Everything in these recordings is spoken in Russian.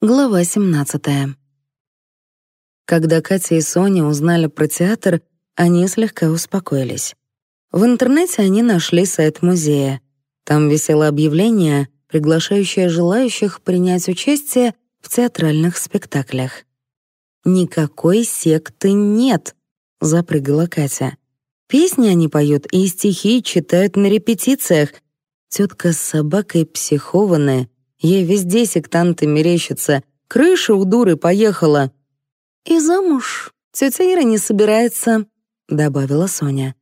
Глава 17. Когда Катя и Соня узнали про театр, они слегка успокоились. В интернете они нашли сайт музея. Там висело объявление, приглашающее желающих принять участие в театральных спектаклях. «Никакой секты нет», — запрыгала Катя. «Песни они поют и стихи читают на репетициях. Тетка с собакой психованная — Ей везде сектанты мерещатся. Крыша у дуры поехала. «И замуж тетя Ира не собирается», — добавила Соня.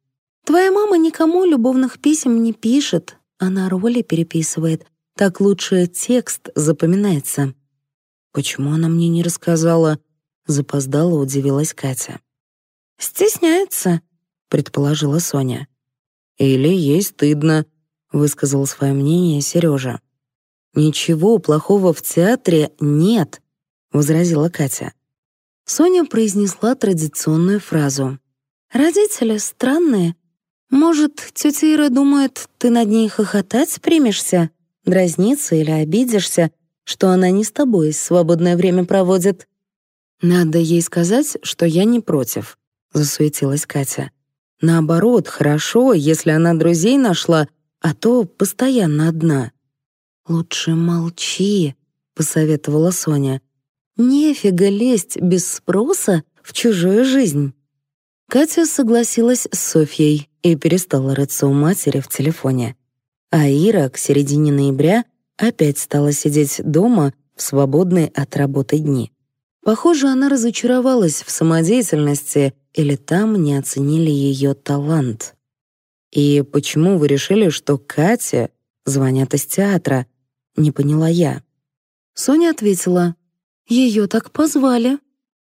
«Твоя мама никому любовных писем не пишет, она роли переписывает. Так лучше текст запоминается». «Почему она мне не рассказала?» — запоздала, удивилась Катя. «Стесняется», — предположила Соня. «Или ей стыдно», — высказал свое мнение Сережа. «Ничего плохого в театре нет», — возразила Катя. Соня произнесла традиционную фразу. «Родители странные. Может, тетя Ира думает, ты над ней хохотать примешься, дразниться или обидишься, что она не с тобой свободное время проводит?» «Надо ей сказать, что я не против», — засуетилась Катя. «Наоборот, хорошо, если она друзей нашла, а то постоянно одна». «Лучше молчи», — посоветовала Соня. «Нефига лезть без спроса в чужую жизнь». Катя согласилась с Софьей и перестала рыться у матери в телефоне. А Ира к середине ноября опять стала сидеть дома в свободные от работы дни. Похоже, она разочаровалась в самодеятельности или там не оценили ее талант. «И почему вы решили, что Катя звонят из театра?» Не поняла я. Соня ответила, «Ее так позвали.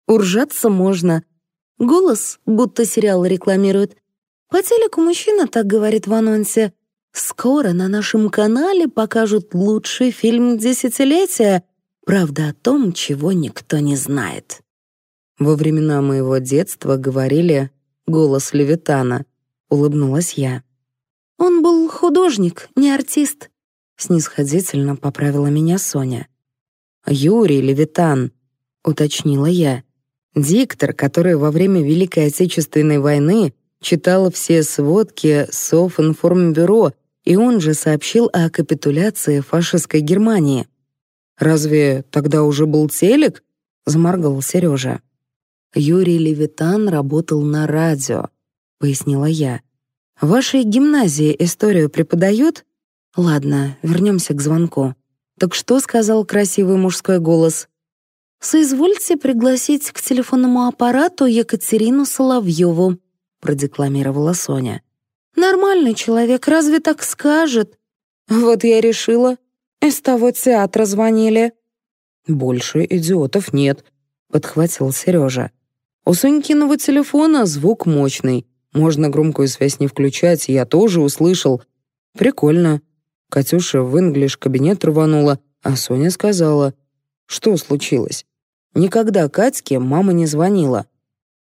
Уржаться можно. Голос, будто сериал рекламирует. По телеку мужчина так говорит в анонсе. Скоро на нашем канале покажут лучший фильм десятилетия. Правда о том, чего никто не знает». Во времена моего детства говорили «голос Левитана», — улыбнулась я. Он был художник, не артист снисходительно поправила меня Соня. «Юрий Левитан», — уточнила я. Диктор, который во время Великой Отечественной войны читал все сводки Софинформбюро, и он же сообщил о капитуляции фашистской Германии. «Разве тогда уже был телек?» — заморгал Сережа. «Юрий Левитан работал на радио», — пояснила я. «В вашей гимназии историю преподают?» Ладно, вернемся к звонку. Так что сказал красивый мужской голос? «Соизвольте пригласить к телефонному аппарату Екатерину Соловьеву», продекламировала Соня. «Нормальный человек, разве так скажет?» «Вот я решила. Из того театра звонили». «Больше идиотов нет», — подхватил Сережа. «У Сонькиного телефона звук мощный. Можно громкую связь не включать, я тоже услышал. Прикольно. Катюша в инглиш-кабинет рванула, а Соня сказала, что случилось. Никогда Катьке мама не звонила.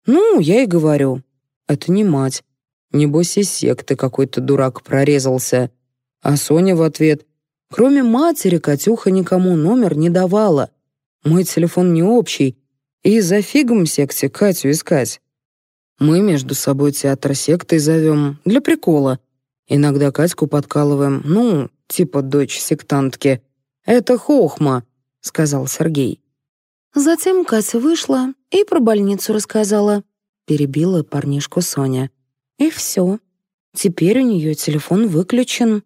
Ну, я и говорю, это не мать. Небось, из секты какой-то дурак прорезался. А Соня в ответ, кроме матери, Катюха никому номер не давала. Мой телефон не общий, и за фигом секте Катю искать. Мы между собой театр сектой зовем для прикола. Иногда Катьку подкалываем, ну, типа дочь сектантки. Это хохма», — сказал Сергей. Затем Катя вышла и про больницу рассказала. Перебила парнишку Соня. И все. Теперь у нее телефон выключен.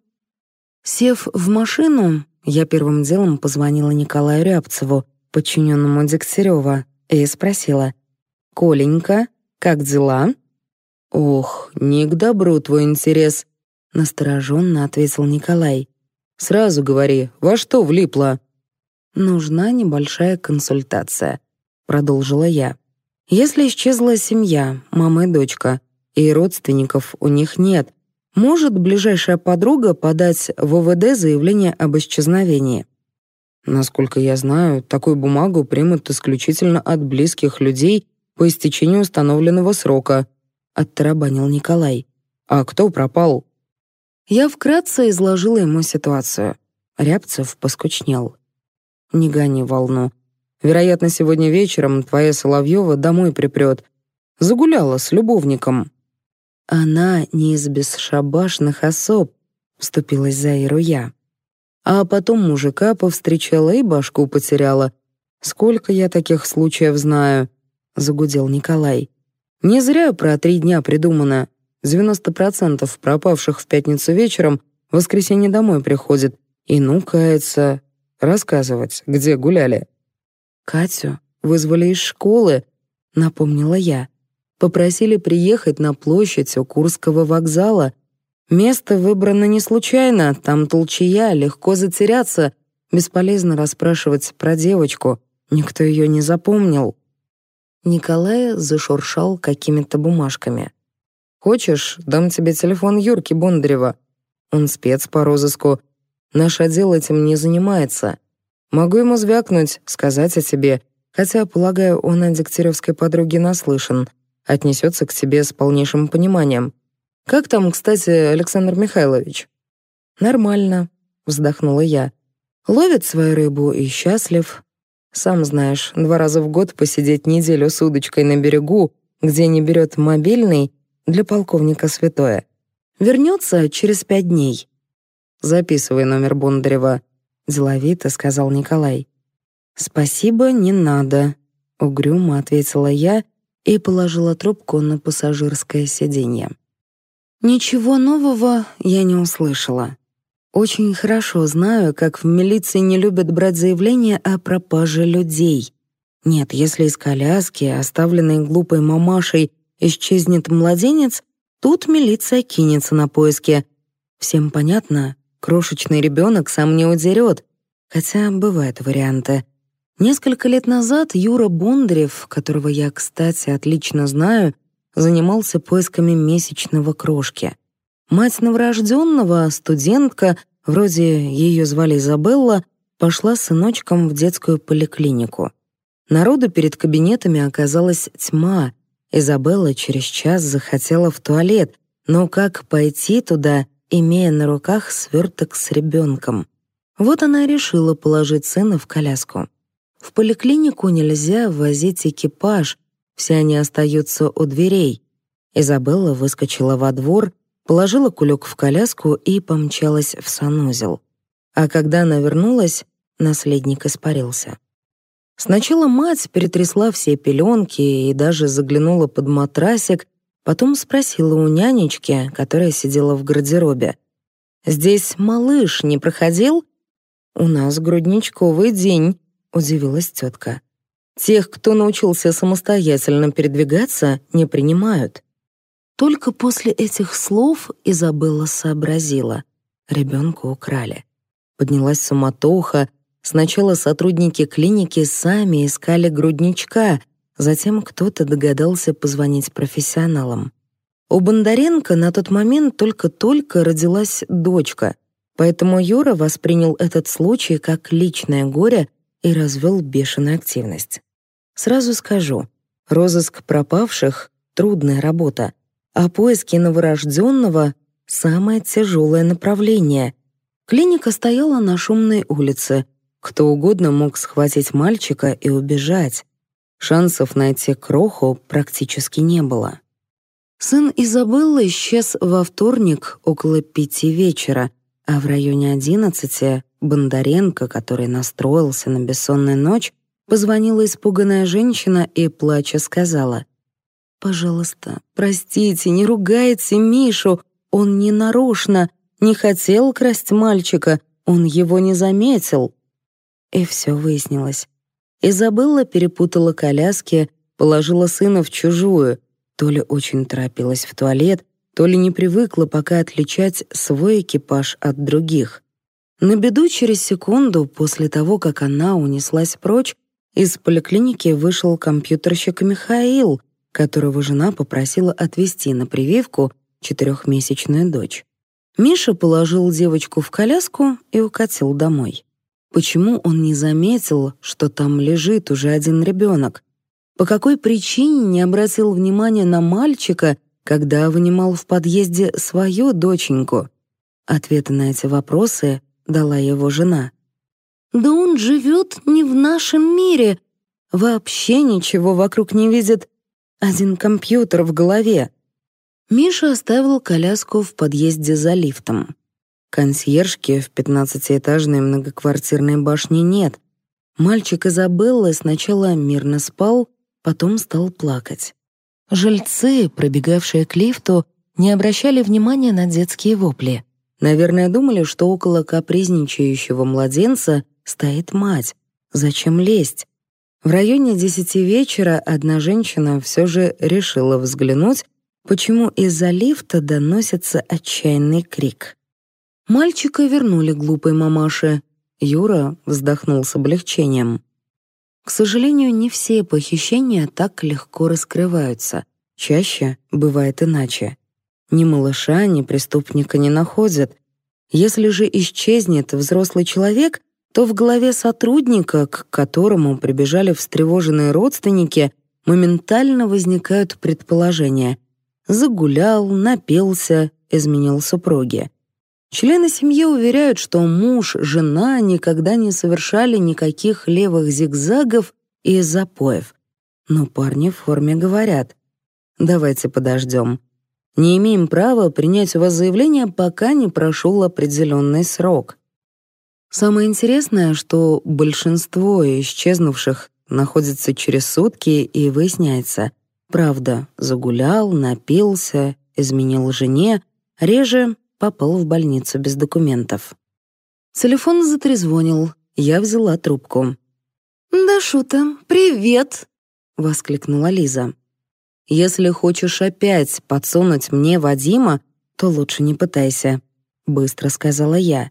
Сев в машину, я первым делом позвонила Николаю Рябцеву, подчиненному Дегтярева, и спросила. «Коленька, как дела?» «Ох, не к добру твой интерес», — настороженно ответил Николай. «Сразу говори, во что влипла?» «Нужна небольшая консультация», — продолжила я. «Если исчезла семья, мама и дочка, и родственников у них нет, может ближайшая подруга подать в ОВД заявление об исчезновении?» Насколько я знаю, такую бумагу примут исключительно от близких людей по истечению установленного срока, оттарабанил Николай. А кто пропал? Я вкратце изложила ему ситуацию. Рябцев поскучнел. «Не гони волну. Вероятно, сегодня вечером твоя Соловьева домой припрет. Загуляла с любовником». «Она не из бесшабашных особ», — вступилась за Иру я. А потом мужика повстречала и башку потеряла. «Сколько я таких случаев знаю?» — загудел Николай. «Не зря про три дня придумано. 90% пропавших в пятницу вечером в воскресенье домой приходит. И ну кается. Рассказывать, где гуляли». «Катю вызвали из школы», — напомнила я. «Попросили приехать на площадь у Курского вокзала. Место выбрано не случайно, там толчая, легко затеряться. Бесполезно расспрашивать про девочку, никто ее не запомнил». Николай зашуршал какими-то бумажками. «Хочешь, дам тебе телефон Юрки Бондарева. Он спец по розыску. Наш отдел этим не занимается. Могу ему звякнуть, сказать о тебе, хотя, полагаю, он о Дегтяревской подруге наслышан, отнесется к тебе с полнейшим пониманием. Как там, кстати, Александр Михайлович?» «Нормально», — вздохнула я. «Ловит свою рыбу и счастлив. Сам знаешь, два раза в год посидеть неделю с удочкой на берегу, где не берет мобильный, для полковника святое. Вернется через пять дней. Записывай номер Бондарева деловито сказал Николай. «Спасибо, не надо», — угрюмо ответила я и положила трубку на пассажирское сиденье. Ничего нового я не услышала. Очень хорошо знаю, как в милиции не любят брать заявления о пропаже людей. Нет, если из коляски, оставленной глупой мамашей, исчезнет младенец, тут милиция кинется на поиски. Всем понятно, Крошечный ребенок сам не удерет, хотя бывают варианты. Несколько лет назад Юра Бондарев, которого я, кстати, отлично знаю, занимался поисками месячного крошки. Мать новорожденного, студентка, вроде ее звали Изабелла, пошла с сыночком в детскую поликлинику. Народу перед кабинетами оказалась тьма. Изабелла через час захотела в туалет, но как пойти туда, имея на руках сверток с ребенком. Вот она решила положить сына в коляску. В поликлинику нельзя возить экипаж, все они остаются у дверей. Изабелла выскочила во двор, положила кулек в коляску и помчалась в санузел. А когда она вернулась, наследник испарился. Сначала мать перетрясла все пеленки и даже заглянула под матрасик, Потом спросила у нянечки, которая сидела в гардеробе. «Здесь малыш не проходил?» «У нас грудничковый день», — удивилась тетка. «Тех, кто научился самостоятельно передвигаться, не принимают». Только после этих слов Изабелла сообразила. Ребенка украли. Поднялась суматоха. Сначала сотрудники клиники сами искали грудничка, Затем кто-то догадался позвонить профессионалам. У Бондаренко на тот момент только-только родилась дочка, поэтому Юра воспринял этот случай как личное горе и развел бешеную активность. Сразу скажу, розыск пропавших — трудная работа, а поиски новорожденного — самое тяжелое направление. Клиника стояла на шумной улице. Кто угодно мог схватить мальчика и убежать. Шансов найти кроху практически не было. Сын Изабеллы исчез во вторник около пяти вечера, а в районе одиннадцати Бондаренко, который настроился на бессонную ночь, позвонила испуганная женщина и, плача, сказала, «Пожалуйста, простите, не ругайте Мишу, он не нарочно, не хотел красть мальчика, он его не заметил». И все выяснилось. Изабелла перепутала коляски, положила сына в чужую, то ли очень торопилась в туалет, то ли не привыкла пока отличать свой экипаж от других. На беду через секунду после того, как она унеслась прочь, из поликлиники вышел компьютерщик Михаил, которого жена попросила отвезти на прививку четырехмесячную дочь. Миша положил девочку в коляску и укатил домой. Почему он не заметил, что там лежит уже один ребенок? По какой причине не обратил внимания на мальчика, когда вынимал в подъезде свою доченьку? Ответы на эти вопросы дала его жена. «Да он живет не в нашем мире, Вообще ничего вокруг не видит. Один компьютер в голове. Миша оставил коляску в подъезде за лифтом. Консьержки в пятнадцатиэтажной многоквартирной башне нет. Мальчик Изабеллы сначала мирно спал, потом стал плакать. Жильцы, пробегавшие к лифту, не обращали внимания на детские вопли. Наверное, думали, что около капризничающего младенца стоит мать. Зачем лезть? В районе десяти вечера одна женщина все же решила взглянуть, почему из-за лифта доносится отчаянный крик. Мальчика вернули глупой мамаше. Юра вздохнул с облегчением. К сожалению, не все похищения так легко раскрываются. Чаще бывает иначе. Ни малыша, ни преступника не находят. Если же исчезнет взрослый человек, то в голове сотрудника, к которому прибежали встревоженные родственники, моментально возникают предположения. Загулял, напился, изменил супруге. Члены семьи уверяют, что муж, жена никогда не совершали никаких левых зигзагов и запоев. Но парни в форме говорят, «Давайте подождем. Не имеем права принять у вас заявление, пока не прошел определенный срок». Самое интересное, что большинство исчезнувших находится через сутки и выясняется, правда, загулял, напился, изменил жене, реже попал в больницу без документов. Телефон затрезвонил, я взяла трубку. «Да, Шута, привет!» — воскликнула Лиза. «Если хочешь опять подсунуть мне Вадима, то лучше не пытайся», — быстро сказала я.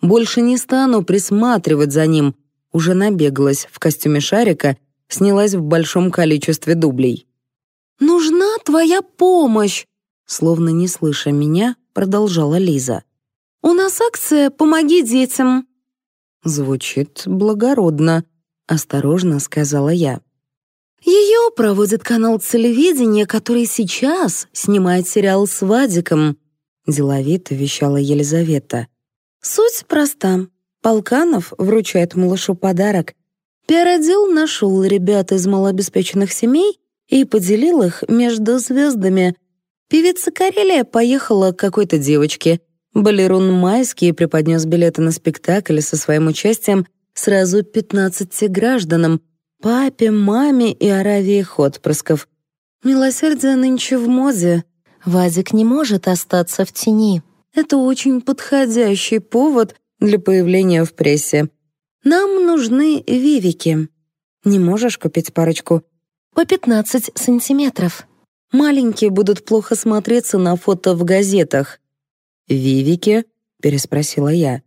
«Больше не стану присматривать за ним». Уже набегалась в костюме шарика, снялась в большом количестве дублей. «Нужна твоя помощь!» Словно не слыша меня, продолжала Лиза. «У нас акция «Помоги детям». «Звучит благородно», — осторожно сказала я. Ее проводит канал телевидения, который сейчас снимает сериал с Вадиком», — деловито вещала Елизавета. «Суть проста. Полканов вручает малышу подарок. Пиародел нашел ребят из малообеспеченных семей и поделил их между звездами, Певица Карелия поехала к какой-то девочке. Балерун Майский преподнес билеты на спектакль со своим участием сразу 15 гражданам, папе, маме и Аравии отпрысков. Милосердие нынче в моде. Вадик не может остаться в тени. Это очень подходящий повод для появления в прессе. Нам нужны вивики. Не можешь купить парочку? По 15 сантиметров. Маленькие будут плохо смотреться на фото в газетах. «Вивики?» — переспросила я.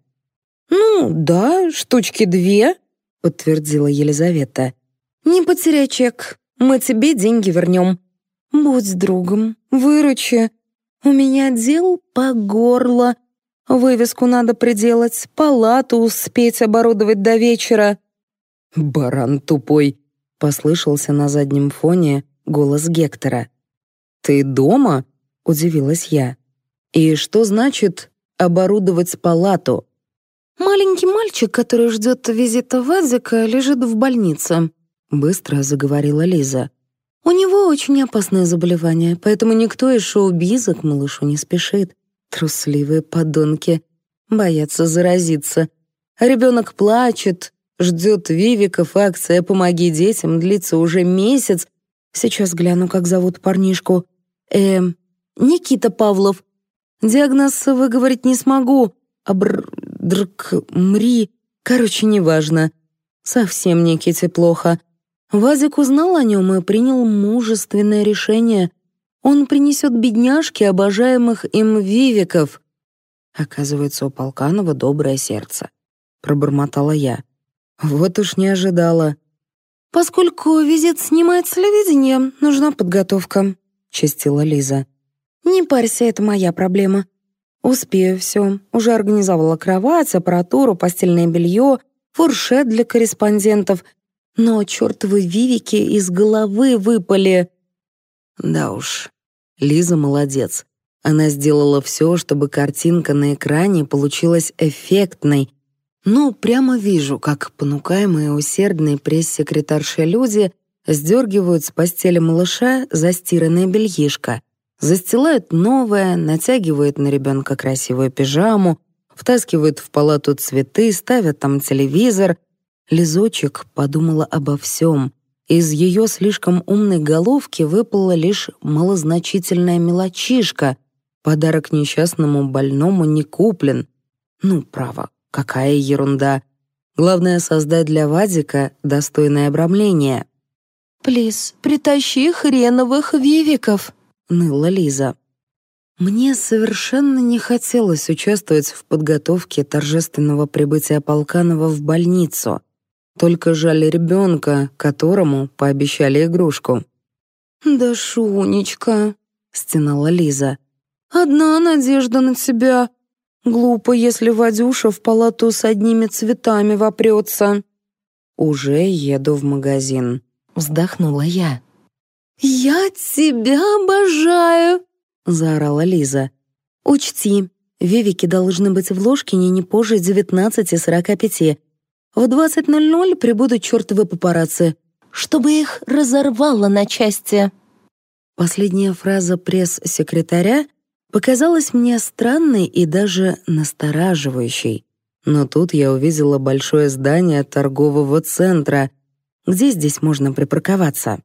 «Ну, да, штучки две», — подтвердила Елизавета. «Не потеряй чек, мы тебе деньги вернем. Будь другом, выручи. У меня дел по горло. Вывеску надо приделать, палату успеть оборудовать до вечера». «Баран тупой», — послышался на заднем фоне голос Гектора. «Ты дома?» — удивилась я. «И что значит оборудовать палату?» «Маленький мальчик, который ждет визита Вадика, лежит в больнице», — быстро заговорила Лиза. «У него очень опасное заболевание, поэтому никто из шоу-биза к малышу не спешит. Трусливые подонки. Боятся заразиться. Ребенок плачет, ждет Вивиков, акция «Помоги детям» длится уже месяц. Сейчас гляну, как зовут парнишку. Э, Никита Павлов. Диагноз выговорить не смогу. Абр... Дрк... Мри... Короче, неважно. Совсем Никите плохо. Вазик узнал о нем и принял мужественное решение. Он принесет бедняжке обожаемых им вивиков. Оказывается, у Полканова доброе сердце. Пробормотала я. Вот уж не ожидала. Поскольку визит снимает телевидение, нужна подготовка. — чистила Лиза. «Не парься, это моя проблема. Успею все. Уже организовала кровать, аппаратуру, постельное белье, фуршет для корреспондентов. Но чертовы вивики из головы выпали». Да уж, Лиза молодец. Она сделала все, чтобы картинка на экране получилась эффектной. Ну, прямо вижу, как понукаемые усердные пресс-секретарши люди сдергивают с постели малыша застиранное бельишко, застилают новое, натягивают на ребенка красивую пижаму, втаскивают в палату цветы, ставят там телевизор. Лизочек подумала обо всем. Из ее слишком умной головки выпала лишь малозначительная мелочишка. Подарок несчастному больному не куплен. Ну, право, какая ерунда. Главное — создать для Вадика достойное обрамление. «Плиз, притащи хреновых вивиков», — ныла Лиза. Мне совершенно не хотелось участвовать в подготовке торжественного прибытия Полканова в больницу. Только жаль ребенка, которому пообещали игрушку. «Да, Шунечка», — стенала Лиза. «Одна надежда на тебя. Глупо, если Вадюша в палату с одними цветами вопрется». «Уже еду в магазин», — вздохнула я. «Я тебя обожаю!» — заорала Лиза. «Учти, вивики должны быть в Ложкине не позже 19.45. В 20.00 прибудут чертовы папарацци, чтобы их разорвало на части». Последняя фраза пресс-секретаря показалась мне странной и даже настораживающей. Но тут я увидела большое здание торгового центра. Где здесь можно припарковаться?